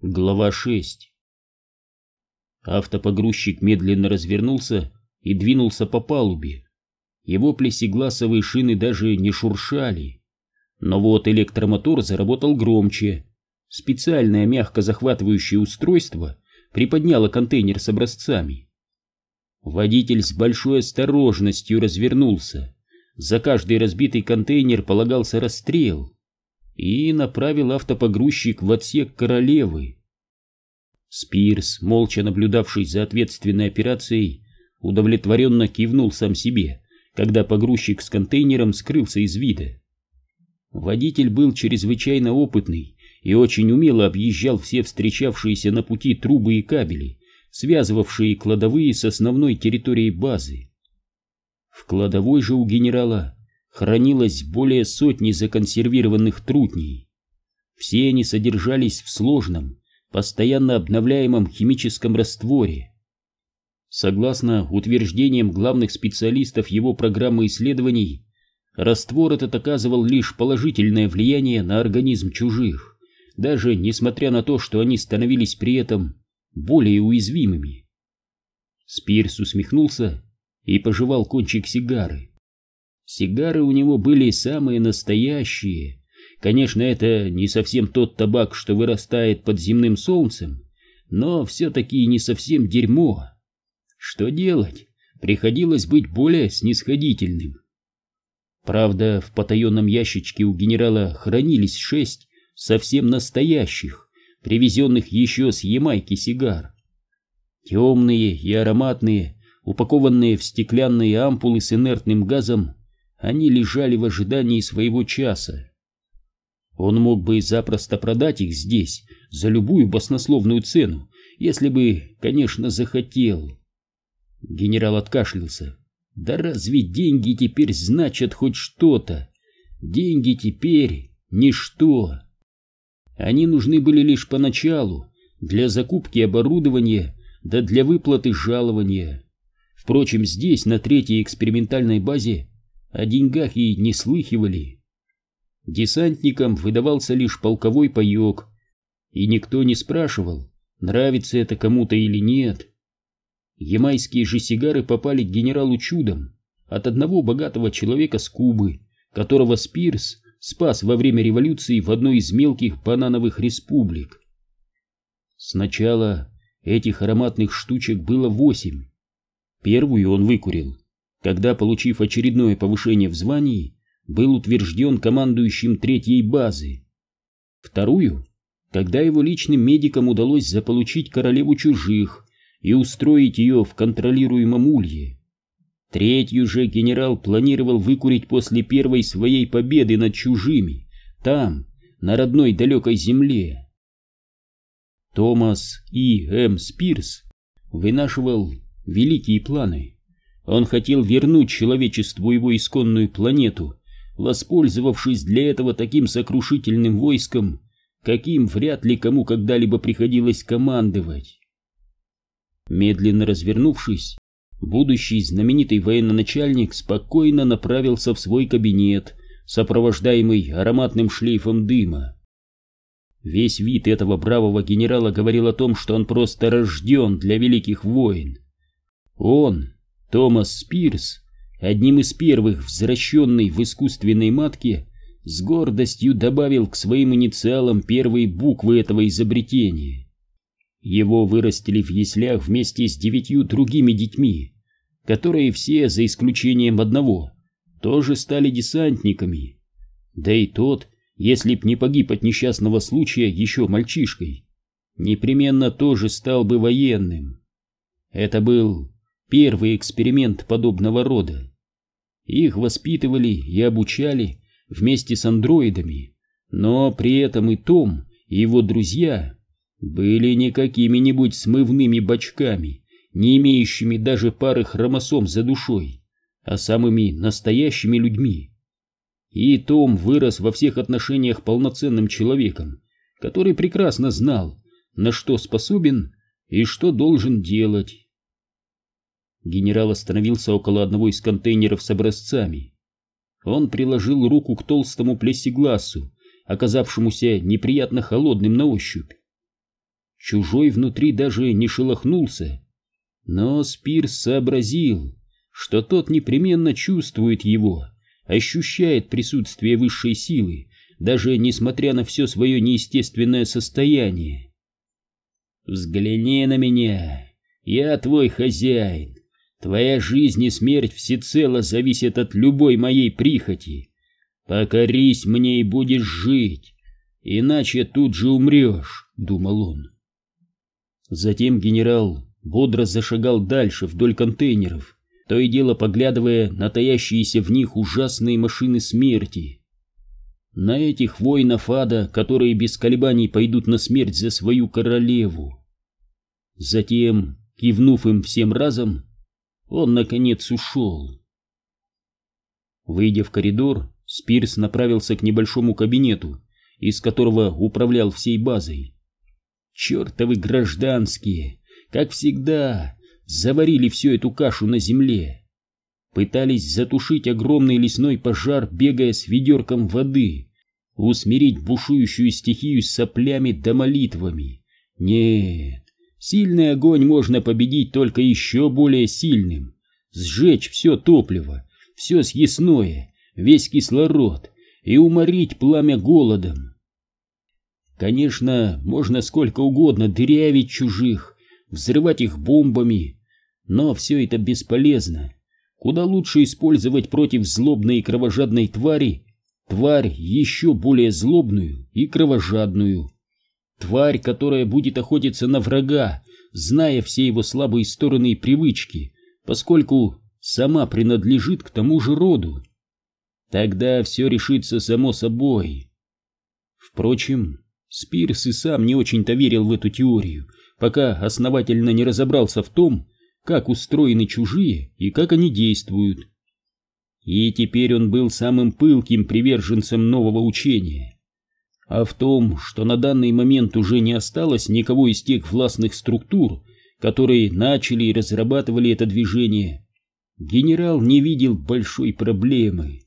Глава 6 Автопогрузчик медленно развернулся и двинулся по палубе. Его плесегласовые шины даже не шуршали. Но вот электромотор заработал громче. Специальное мягко захватывающее устройство приподняло контейнер с образцами. Водитель с большой осторожностью развернулся. За каждый разбитый контейнер полагался расстрел и направил автопогрузчик в отсек королевы. Спирс, молча наблюдавший за ответственной операцией, удовлетворенно кивнул сам себе, когда погрузчик с контейнером скрылся из вида. Водитель был чрезвычайно опытный и очень умело объезжал все встречавшиеся на пути трубы и кабели, связывавшие кладовые с основной территорией базы. В кладовой же у генерала хранилось более сотни законсервированных трутней. Все они содержались в сложном, постоянно обновляемом химическом растворе. Согласно утверждениям главных специалистов его программы исследований, раствор этот оказывал лишь положительное влияние на организм чужих, даже несмотря на то, что они становились при этом более уязвимыми. Спирс усмехнулся и пожевал кончик сигары. Сигары у него были самые настоящие. Конечно, это не совсем тот табак, что вырастает под земным солнцем, но все-таки не совсем дерьмо. Что делать? Приходилось быть более снисходительным. Правда, в потаенном ящичке у генерала хранились шесть совсем настоящих, привезенных еще с Ямайки сигар. Темные и ароматные, упакованные в стеклянные ампулы с инертным газом, они лежали в ожидании своего часа. Он мог бы запросто продать их здесь за любую баснословную цену, если бы, конечно, захотел. Генерал откашлялся. Да разве деньги теперь значат хоть что-то? Деньги теперь ничто. Они нужны были лишь поначалу, для закупки оборудования, да для выплаты жалования. Впрочем, здесь, на третьей экспериментальной базе, о деньгах и не слыхивали. Десантникам выдавался лишь полковой паек, и никто не спрашивал, нравится это кому-то или нет. Ямайские же сигары попали к генералу чудом от одного богатого человека с Кубы, которого Спирс спас во время революции в одной из мелких банановых республик. Сначала этих ароматных штучек было восемь. Первую он выкурил, когда, получив очередное повышение в звании, был утвержден командующим третьей базы. Вторую, когда его личным медикам удалось заполучить королеву чужих и устроить ее в контролируемом улье. Третью же генерал планировал выкурить после первой своей победы над чужими, там, на родной далекой земле. Томас И. М. Спирс вынашивал великие планы. Он хотел вернуть человечеству его исконную планету, воспользовавшись для этого таким сокрушительным войском, каким вряд ли кому когда-либо приходилось командовать. Медленно развернувшись, будущий знаменитый военачальник спокойно направился в свой кабинет, сопровождаемый ароматным шлейфом дыма. Весь вид этого бравого генерала говорил о том, что он просто рожден для великих войн. Он Томас Спирс, одним из первых возвращенный в искусственной матке, с гордостью добавил к своим инициалам первые буквы этого изобретения. Его вырастили в яслях вместе с девятью другими детьми, которые все, за исключением одного, тоже стали десантниками. Да и тот, если б не погиб от несчастного случая еще мальчишкой, непременно тоже стал бы военным. Это был первый эксперимент подобного рода. Их воспитывали и обучали вместе с андроидами, но при этом и Том, и его друзья были не какими-нибудь смывными бачками, не имеющими даже пары хромосом за душой, а самыми настоящими людьми. И Том вырос во всех отношениях полноценным человеком, который прекрасно знал, на что способен и что должен делать. Генерал остановился около одного из контейнеров с образцами. Он приложил руку к толстому плесигласу, оказавшемуся неприятно холодным на ощупь. чужой внутри даже не шелохнулся. Но Спирс сообразил, что тот непременно чувствует его, ощущает присутствие высшей силы, даже несмотря на все свое неестественное состояние. «Взгляни на меня, я твой хозяин, твоя жизнь и смерть всецело зависят от любой моей прихоти. Покорись мне и будешь жить, иначе тут же умрешь», — думал он. Затем генерал бодро зашагал дальше вдоль контейнеров, то и дело поглядывая на таящиеся в них ужасные машины смерти. На этих воинов ада, которые без колебаний пойдут на смерть за свою королеву. Затем, кивнув им всем разом, он, наконец, ушел. Выйдя в коридор, Спирс направился к небольшому кабинету, из которого управлял всей базой. Чертовы гражданские, как всегда, заварили всю эту кашу на земле. Пытались затушить огромный лесной пожар, бегая с ведерком воды, усмирить бушующую стихию соплями да молитвами. Нет, сильный огонь можно победить только еще более сильным. Сжечь все топливо, все съестное, весь кислород и уморить пламя голодом. Конечно, можно сколько угодно дырявить чужих, взрывать их бомбами, но все это бесполезно. Куда лучше использовать против злобной и кровожадной твари тварь еще более злобную и кровожадную. Тварь, которая будет охотиться на врага, зная все его слабые стороны и привычки, поскольку сама принадлежит к тому же роду. Тогда все решится само собой. Впрочем, Спирс и сам не очень-то верил в эту теорию, пока основательно не разобрался в том, как устроены чужие и как они действуют. И теперь он был самым пылким приверженцем нового учения. А в том, что на данный момент уже не осталось никого из тех властных структур, которые начали и разрабатывали это движение, генерал не видел большой проблемы.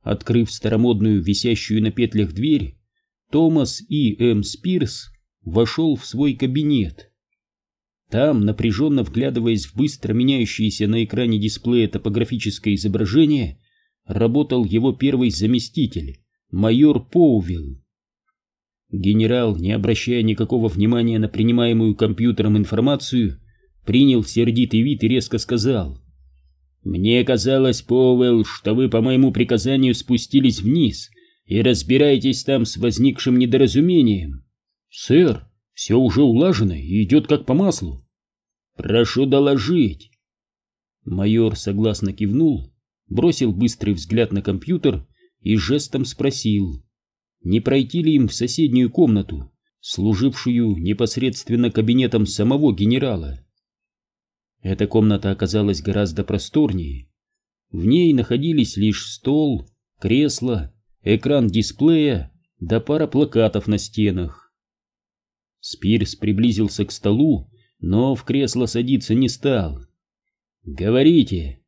Открыв старомодную висящую на петлях дверь, Томас И. М. Спирс вошел в свой кабинет. Там, напряженно вглядываясь в быстро меняющееся на экране дисплея топографическое изображение, работал его первый заместитель, майор Поувилл. Генерал, не обращая никакого внимания на принимаемую компьютером информацию, принял сердитый вид и резко сказал. «Мне казалось, Поуэлл, что вы по моему приказанию спустились вниз и разбираетесь там с возникшим недоразумением». «Сэр, все уже улажено и идет как по маслу. Прошу доложить. Майор согласно кивнул, бросил быстрый взгляд на компьютер и жестом спросил, не пройти ли им в соседнюю комнату, служившую непосредственно кабинетом самого генерала. Эта комната оказалась гораздо просторнее. В ней находились лишь стол, кресло, экран дисплея да пара плакатов на стенах. Спирс приблизился к столу, но в кресло садиться не стал. «Говорите!»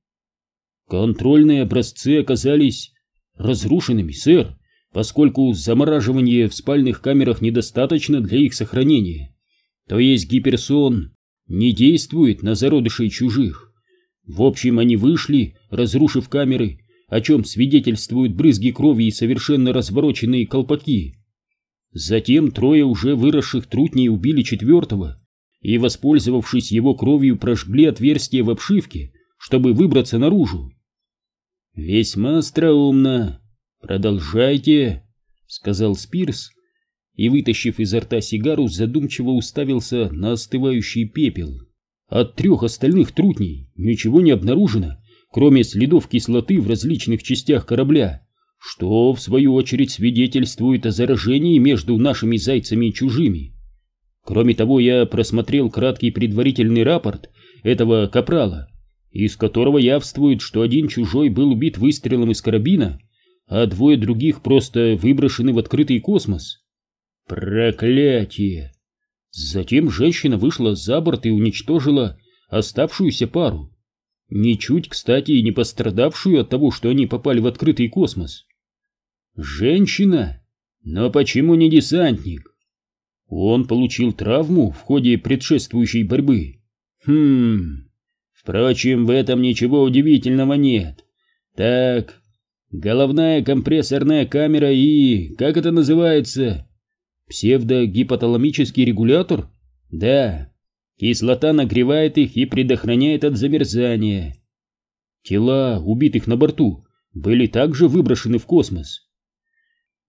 «Контрольные образцы оказались разрушенными, сэр, поскольку замораживание в спальных камерах недостаточно для их сохранения. То есть гиперсон не действует на зародышей чужих. В общем, они вышли, разрушив камеры, о чем свидетельствуют брызги крови и совершенно развороченные колпаки. Затем трое уже выросших трутней убили четвертого и, воспользовавшись его кровью, прожгли отверстие в обшивке, чтобы выбраться наружу. «Весьма остроумно. Продолжайте», — сказал Спирс, и, вытащив изо рта сигару, задумчиво уставился на остывающий пепел. От трех остальных трутней ничего не обнаружено, кроме следов кислоты в различных частях корабля что, в свою очередь, свидетельствует о заражении между нашими зайцами и чужими. Кроме того, я просмотрел краткий предварительный рапорт этого капрала, из которого явствует, что один чужой был убит выстрелом из карабина, а двое других просто выброшены в открытый космос. Проклятие! Затем женщина вышла за борт и уничтожила оставшуюся пару, ничуть, кстати, и не пострадавшую от того, что они попали в открытый космос. Женщина? Но почему не десантник? Он получил травму в ходе предшествующей борьбы. Хм... Впрочем, в этом ничего удивительного нет. Так, головная компрессорная камера и... как это называется? Псевдогипоталамический регулятор? Да. Кислота нагревает их и предохраняет от замерзания. Тела убитых на борту были также выброшены в космос.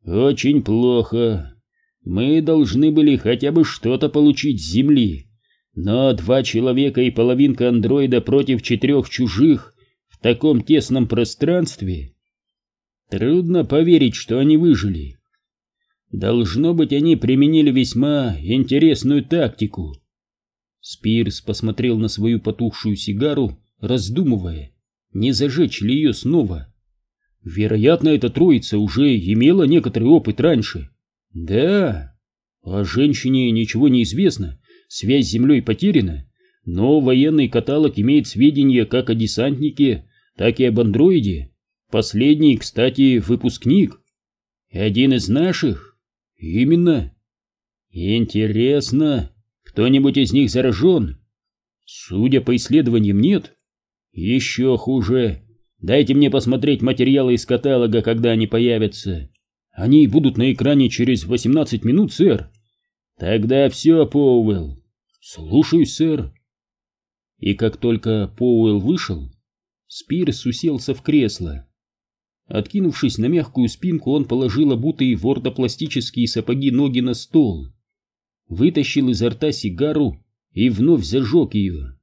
Очень плохо. Мы должны были хотя бы что-то получить с Земли. Но два человека и половинка андроида против четырех чужих в таком тесном пространстве... Трудно поверить, что они выжили. Должно быть, они применили весьма интересную тактику. Спирс посмотрел на свою потухшую сигару, раздумывая, не зажечь ли ее снова. Вероятно, эта троица уже имела некоторый опыт раньше. Да, о женщине ничего не известно, связь с землей потеряна, но военный каталог имеет сведения как о десантнике, так и об андроиде. Последний, кстати, выпускник. Один из наших. Именно. Интересно, кто-нибудь из них заражен? Судя по исследованиям, нет. Еще хуже. Дайте мне посмотреть материалы из каталога, когда они появятся. Они будут на экране через 18 минут, сэр. Тогда все, Поуэлл. Слушаюсь, сэр. И как только Поуэлл вышел, Спирс уселся в кресло. Откинувшись на мягкую спинку, он положил обутые в ордопластические сапоги ноги на стол, вытащил изо рта сигару и вновь зажег ее.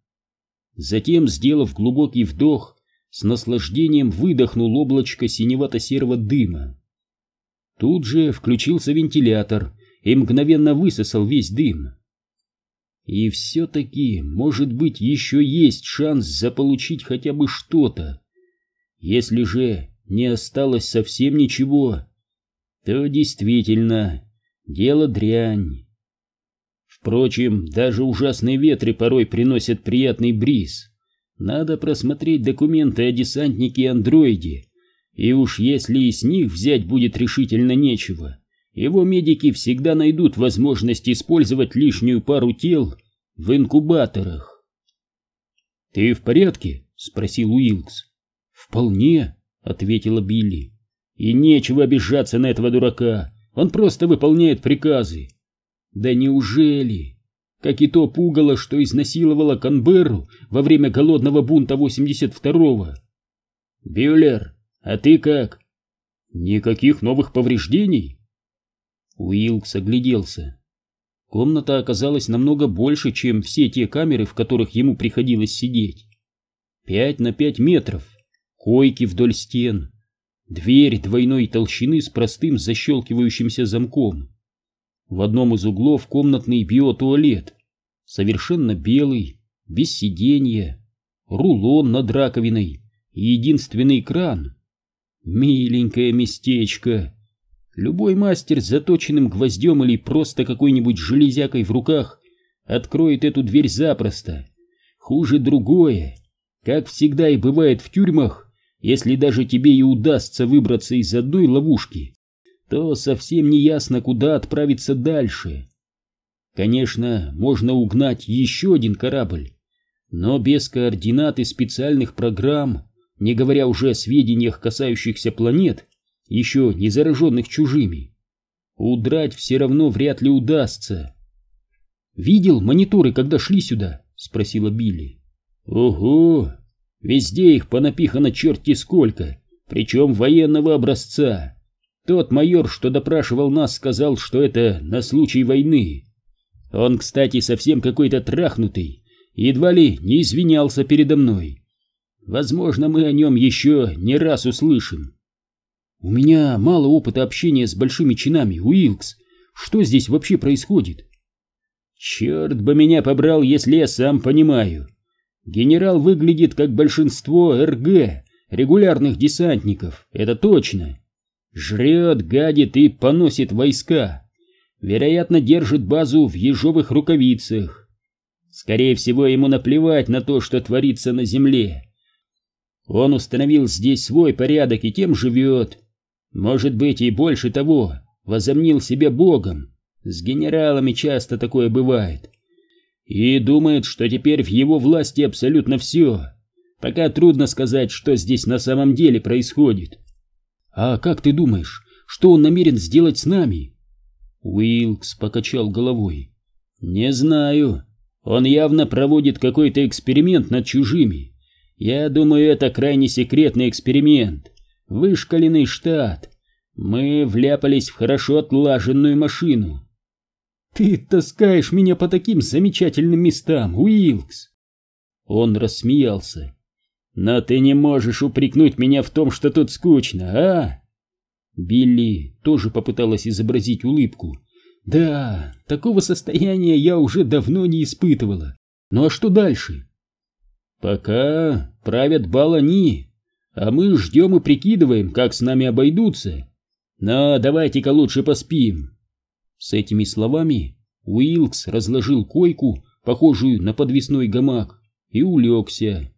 Затем, сделав глубокий вдох, с наслаждением выдохнул облачко синевато-серого дыма. Тут же включился вентилятор и мгновенно высосал весь дым. И все-таки, может быть, еще есть шанс заполучить хотя бы что-то. Если же не осталось совсем ничего, то действительно дело дрянь. Впрочем, даже ужасные ветры порой приносят приятный бриз. Надо просмотреть документы о десантнике и андроиде, и уж если и с них взять будет решительно нечего, его медики всегда найдут возможность использовать лишнюю пару тел в инкубаторах. «Ты в порядке?» — спросил Уилкс. «Вполне», — ответила Билли. «И нечего обижаться на этого дурака, он просто выполняет приказы». «Да неужели?» как и то пугало, что изнасиловало Канберру во время голодного бунта 82-го. «Бюллер, а ты как?» «Никаких новых повреждений?» Уилкс огляделся. Комната оказалась намного больше, чем все те камеры, в которых ему приходилось сидеть. Пять на пять метров, койки вдоль стен, дверь двойной толщины с простым защелкивающимся замком. В одном из углов комнатный биотуалет, совершенно белый, без сиденья, рулон над раковиной единственный кран. Миленькое местечко. Любой мастер с заточенным гвоздем или просто какой-нибудь железякой в руках откроет эту дверь запросто. Хуже другое. Как всегда и бывает в тюрьмах, если даже тебе и удастся выбраться из одной ловушки, то совсем не ясно, куда отправиться дальше. Конечно, можно угнать еще один корабль, но без координат и специальных программ, не говоря уже о сведениях, касающихся планет, еще не зараженных чужими, удрать все равно вряд ли удастся. «Видел мониторы, когда шли сюда?» — спросила Билли. «Ого! Везде их понапихано черти сколько, причем военного образца. Тот майор, что допрашивал нас, сказал, что это на случай войны. Он, кстати, совсем какой-то трахнутый, едва ли не извинялся передо мной. Возможно, мы о нем еще не раз услышим. У меня мало опыта общения с большими чинами, Уилкс. Что здесь вообще происходит? Черт бы меня побрал, если я сам понимаю. Генерал выглядит как большинство РГ, регулярных десантников, это точно. Жрет, гадит и поносит войска. Вероятно, держит базу в ежовых рукавицах. Скорее всего, ему наплевать на то, что творится на земле. Он установил здесь свой порядок и тем живет. Может быть, и больше того, возомнил себя богом, С генералами часто такое бывает. И думает, что теперь в его власти абсолютно все. Пока трудно сказать, что здесь на самом деле происходит. А как ты думаешь, что он намерен сделать с нами? Уилкс покачал головой. Не знаю. Он явно проводит какой-то эксперимент над чужими. Я думаю, это крайне секретный эксперимент. Вышкаленный штат. Мы вляпались в хорошо отлаженную машину. Ты таскаешь меня по таким замечательным местам, Уилкс. Он рассмеялся. Но ты не можешь упрекнуть меня в том, что тут скучно, а? Билли тоже попыталась изобразить улыбку. Да, такого состояния я уже давно не испытывала. Ну а что дальше? Пока правят бал они, а мы ждем и прикидываем, как с нами обойдутся. Но давайте-ка лучше поспим. С этими словами Уилкс разложил койку, похожую на подвесной гамак, и улегся.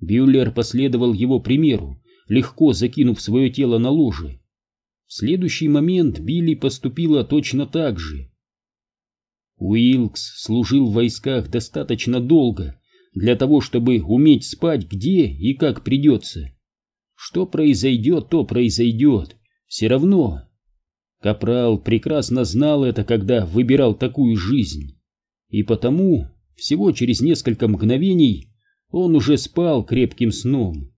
Бюллер последовал его примеру, легко закинув свое тело на ложе. В следующий момент Билли поступила точно так же. Уилкс служил в войсках достаточно долго для того, чтобы уметь спать где и как придется. Что произойдет, то произойдет. Все равно. Капрал прекрасно знал это, когда выбирал такую жизнь. И потому всего через несколько мгновений он уже спал крепким сном.